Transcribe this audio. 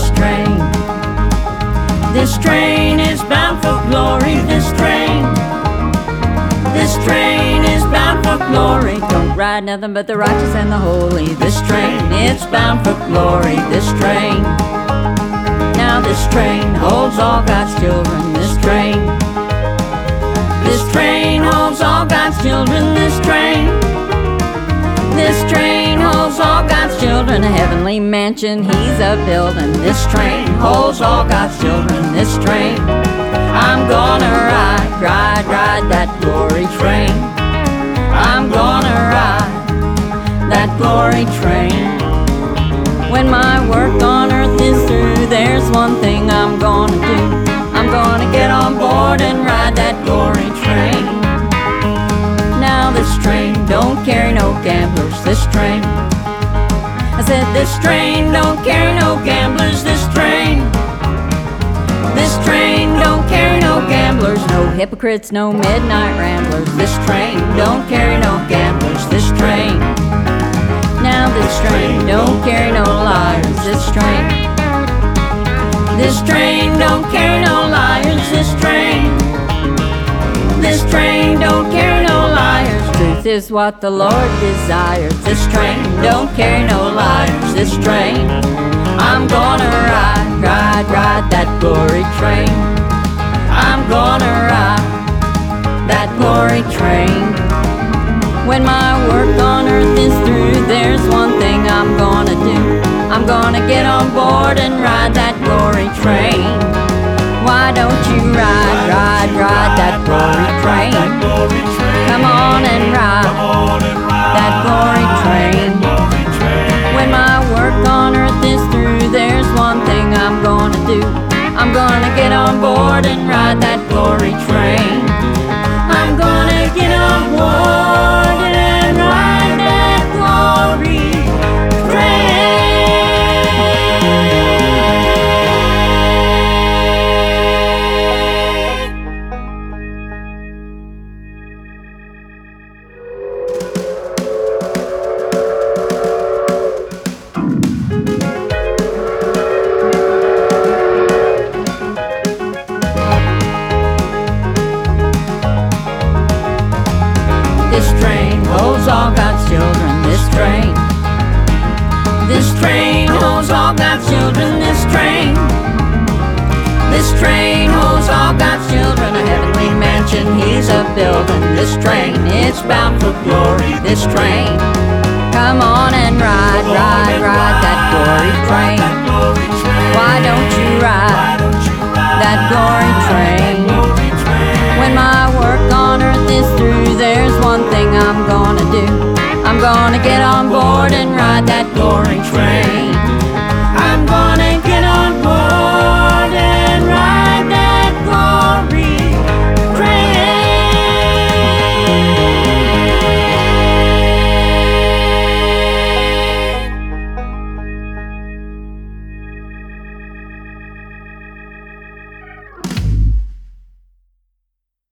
this train. This train is bound for glory, this train. This train is bound for glory. Don't ride nothing but the righteous and the holy. This train, it's bound for glory, this train. Now this train holds all God's children, this train. This train holds all God's children, this train. Children, a heavenly mansion he's a building. This train holds all God's children, this train. I'm gonna ride, ride, ride that glory train. I'm gonna ride that glory train. When my work on earth is through, there's one thing I'm gonna do. I'm gonna get on board and ride that glory this train don't carry no gamblers, this train. This train don't carry no gamblers, no hypocrites, no midnight ramblers. This train don't carry no gamblers, this train. Now this train don't carry no liars, this train. This train don't carry no liars, this train. This train Truth is what the Lord desires. This train don't carry no liars. This train, I'm gonna ride, ride, ride that glory train. I'm gonna ride that glory train. When my work on earth is through, there's one thing I'm gonna do. I'm gonna get on board and ride that glory train. Why don't you ride, ride, ride that glory train? On and ride that glory train. When my work on earth is through, there's one thing I'm gonna do. I'm gonna get on board and ride that glory train. All God's children. This train. This train holds all God's children. This train. This train holds all God's children. A heavenly mansion he's a building. This train, it's bound for glory. This train. Come on and ride, ride, ride that glory train. Why don't you ride that glory train.